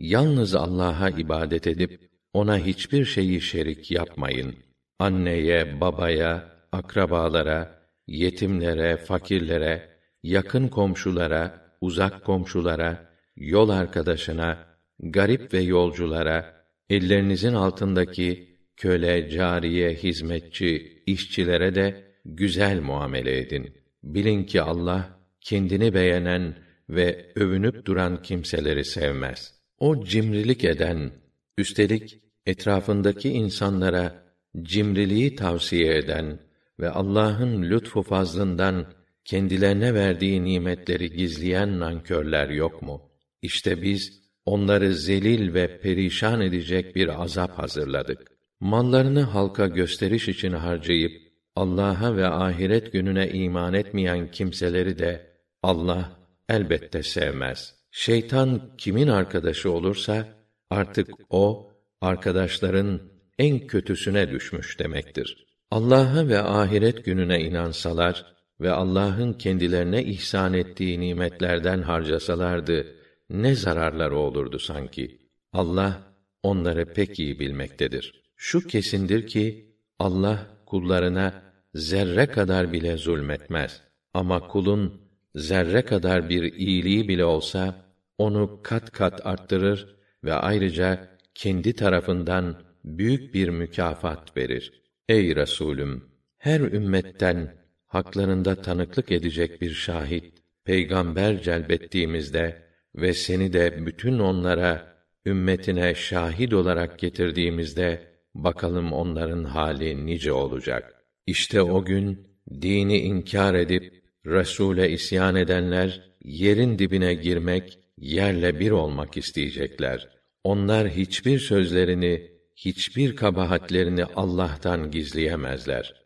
yalnız Allah'a ibadet edip ona hiçbir şeyi şerik yapmayın. Anneye, babaya, akrabalara, yetimlere, fakirlere, yakın komşulara, uzak komşulara, yol arkadaşına, garip ve yolculara, ellerinizin altındaki köle, cariye, hizmetçi, işçilere de güzel muamele edin. Bilin ki Allah kendini beğenen ve övünüp duran kimseleri sevmez. O cimrilik eden, üstelik etrafındaki insanlara cimriliği tavsiye eden ve Allah'ın lütfu fazlından kendilerine verdiği nimetleri gizleyen nankörler yok mu? İşte biz onları zelil ve perişan edecek bir azap hazırladık. Mallarını halka gösteriş için harcayıp Allah'a ve ahiret gününe iman etmeyen kimseleri de Allah elbette sevmez. Şeytan kimin arkadaşı olursa artık o arkadaşların en kötüsüne düşmüş demektir. Allah'a ve ahiret gününe inansalar ve Allah'ın kendilerine ihsan ettiği nimetlerden harcasalardı ne zararları olurdu sanki. Allah onları pek iyi bilmektedir. Şu kesindir ki Allah kullarına zerre kadar bile zulmetmez. Ama kulun zerre kadar bir iyiliği bile olsa onu kat kat arttırır ve ayrıca kendi tarafından büyük bir mükafat verir. Ey Resulüm, her ümmetten haklarında tanıklık edecek bir şahit, peygamber celbettiğimizde ve seni de bütün onlara, ümmetine şahit olarak getirdiğimizde, bakalım onların hali nice olacak. İşte o gün, dini inkar edip, Resûle isyan edenler, yerin dibine girmek, yerle bir olmak isteyecekler. Onlar hiçbir sözlerini, hiçbir kabahatlerini Allah'tan gizleyemezler.